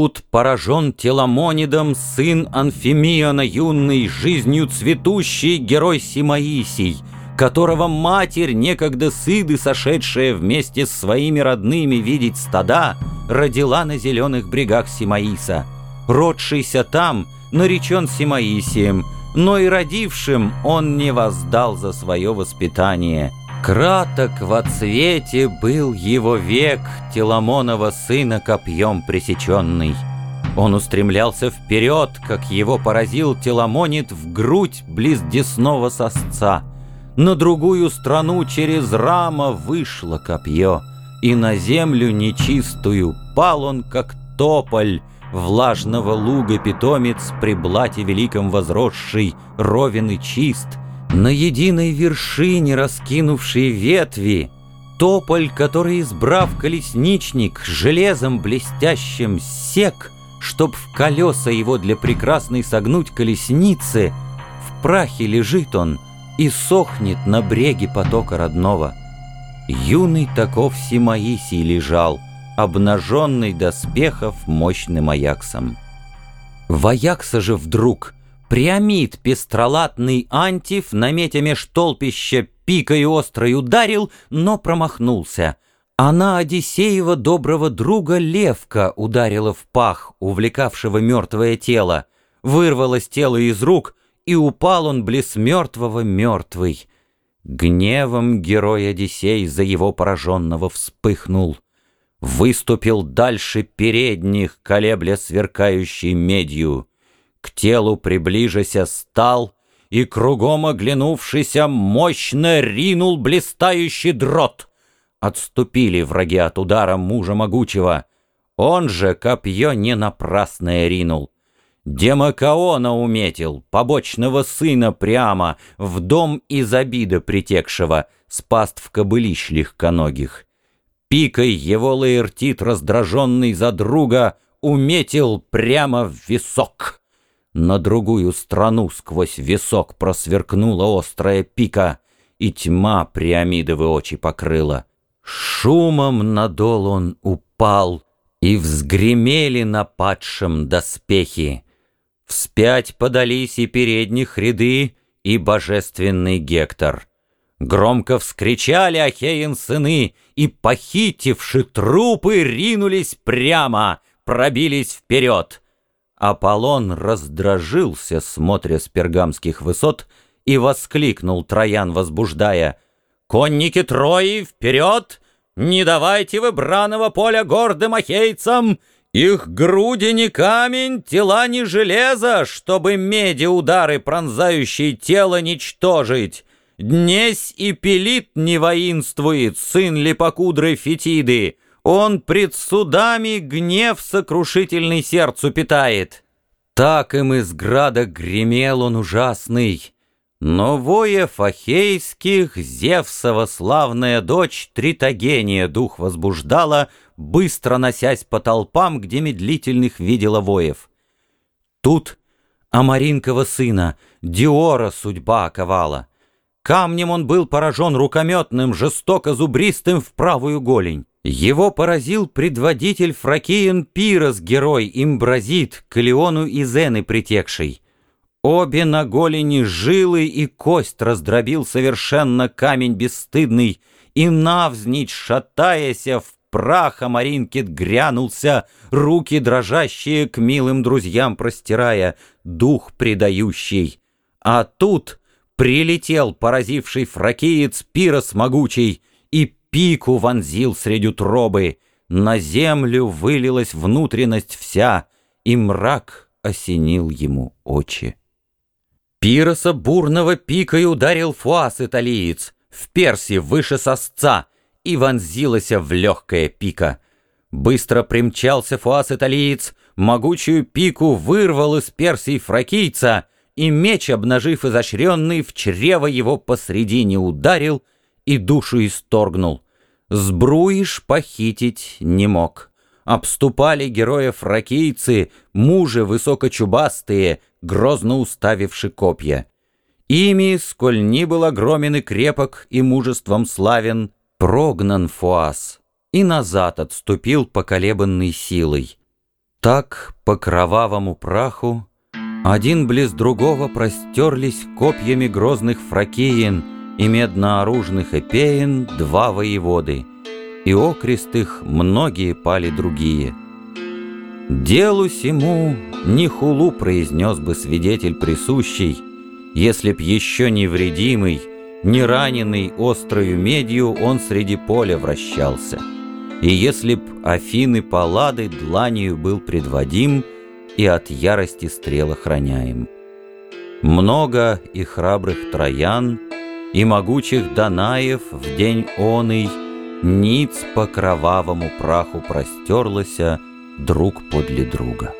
Тут поражен Теламонидом сын Анфимиона юный, жизнью цветущий герой Симаисий, которого матерь, некогда сыды, сошедшая вместе с своими родными видеть стада, родила на зеленых брегах Симаиса. Родшийся там, наречен Симаисием, но и родившим он не воздал за свое воспитание. Краток во цвете был его век Теламонова сына копьем пресеченный. Он устремлялся вперед, как его поразил Теламонит в грудь близ десного сосца. На другую страну через рама вышло копье, и на землю нечистую пал он, как тополь, влажного луга питомец при блате великом возросший, ровен и чист, на единой вершине раскинувшей ветви, тополь, который, избрав колесничник, железом блестящим сек, чтоб в колеса его для прекрасной согнуть колесницы, в прахе лежит он и сохнет на бреге потока родного. Юный таков Симаисий лежал — обнаженный доспехов мощным аяксом. В аякса же вдруг Приамид пестролатный антиф, наметя меж толпища пикой острой ударил, но промахнулся. Она Одиссеева доброго друга Левка ударила в пах, увлекавшего мертвое тело. Вырвалось тело из рук, и упал он близ мертвого мертвый. Гневом герой Одиссей за его пораженного вспыхнул — Выступил дальше передних, колебля сверкающей медью. К телу приближася стал, и кругом оглянувшийся мощно ринул блистающий дрот. Отступили враги от удара мужа могучего. Он же копье не напрасное ринул. Демакаона уметил, побочного сына прямо, в дом из обида притекшего, спаст в кобылищ легконогих. Пикой его лаэртит, раздраженный за друга, уметил прямо в висок. На другую страну сквозь висок просверкнула острая пика, и тьма Приамидовы очи покрыла. Шумом надол он упал, и взгремели на падшем доспехи. Вспять подались и передних ряды, и божественный Гектор — Громко вскричали Ахеин сыны, и, похитивши трупы, ринулись прямо, пробились вперед. Аполлон раздражился, смотря с пергамских высот, и воскликнул Троян, возбуждая, «Конники Трои, вперед! Не давайте вы браного поля гордым ахейцам! Их груди не камень, тела не железо, чтобы меди удары, пронзающие тело, ничтожить!» Днесь и Пелит не воинствует, сын липокудрой Фетиды. Он пред судами гнев сокрушительный сердцу питает. Так им из града гремел он ужасный. Но воев Ахейских Зевсова славная дочь Тритогения дух возбуждала, быстро носясь по толпам, где медлительных видела воев. Тут Амаринкова сына, Диора судьба оковала. Камнем он был поражен рукометным, жестоко зубристым в правую голень. Его поразил предводитель Фракиен Пирос, герой Имбразит, к Леону и Зены притекший. Обе на голени жилы и кость раздробил совершенно камень бесстыдный, и навзничь, шатаяся, в прах Амаринкет грянулся, руки дрожащие к милым друзьям простирая, дух предающий. А тут Прилетел поразивший фракиец пирос могучий И пику вонзил среди утробы. На землю вылилась внутренность вся, И мрак осенил ему очи. Пироса бурного пикой ударил фуас италиец В перси выше сосца, И вонзилась в легкое пика. Быстро примчался фуас италиец, Могучую пику вырвал из персий фракийца — и меч, обнажив изощренный, в чрево его посредине ударил и душу исторгнул. Сбруиш похитить не мог. Обступали героев ракийцы, мужи высокочубастые, грозно уставивши копья. Ими, сколь ни был огромен и крепок, и мужеством славен, прогнан Фуас, и назад отступил поколебанной силой. Так по кровавому праху один близ другого простерлись копьями грозных фракиен и меднооружных эпеен два воеводы, и окрестых многие пали другие. Делу сему не хулу произнес бы свидетель присущий, если б еще невредимый, не раненый острою медью он среди поля вращался. И если б Афины Паллады дланью был предводим и от ярости стрел охраняем. Много и храбрых троян, и могучих Данаев в день оный Ниц по кровавому праху простерлася друг подле друга.